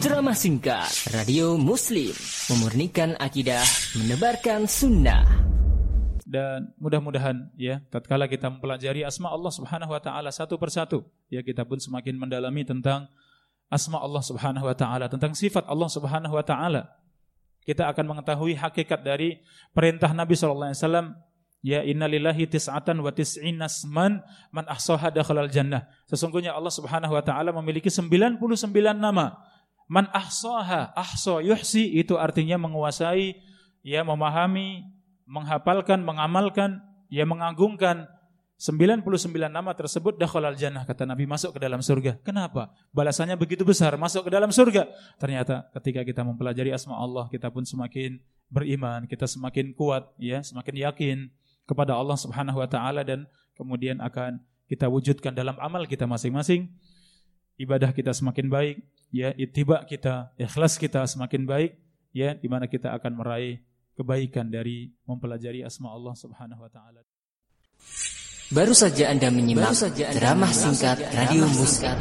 Ceramah singkat Radio Muslim Memurnikan akidah Menebarkan sunnah dan mudah-mudahan ya tatkala kita mempelajari asma Allah Subhanahu wa taala satu persatu ya kita pun semakin mendalami tentang asma Allah Subhanahu wa taala tentang sifat Allah Subhanahu wa taala kita akan mengetahui hakikat dari perintah Nabi sallallahu alaihi wasallam Ya innalillahi tis'atan wa tis'ina asman man ahsaha dakhalal jannah. Sesungguhnya Allah Subhanahu wa taala memiliki 99 nama. Man ahsaha, ahsa yuhsi itu artinya menguasai, ya memahami, menghafalkan, mengamalkan, ya mengagungkan 99 nama tersebut dakhalal jannah kata Nabi masuk ke dalam surga. Kenapa? Balasannya begitu besar masuk ke dalam surga. Ternyata ketika kita mempelajari asma Allah kita pun semakin beriman, kita semakin kuat ya, semakin yakin kepada Allah Subhanahu wa taala dan kemudian akan kita wujudkan dalam amal kita masing-masing. Ibadah kita semakin baik, ya, ittiba kita, ikhlas kita semakin baik, ya, di mana kita akan meraih kebaikan dari mempelajari asma Allah Subhanahu wa taala. Baru saja Anda menyimak drama singkat Radio Muskat.